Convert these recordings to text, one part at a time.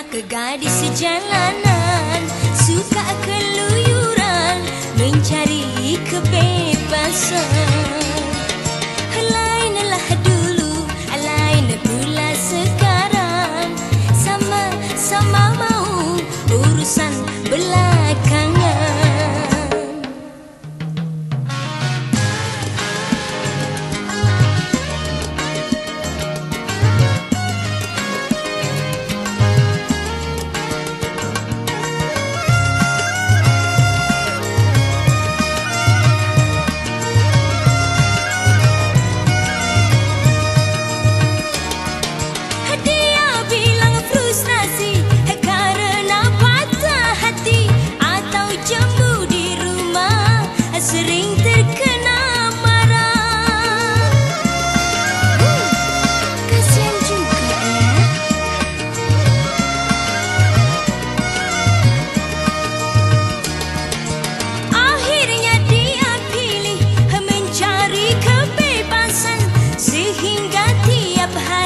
anak ke gadis si jalanan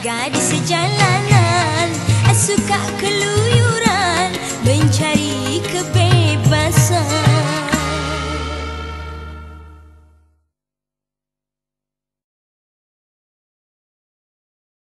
Gadis sejalanan suka keluyuran mencari.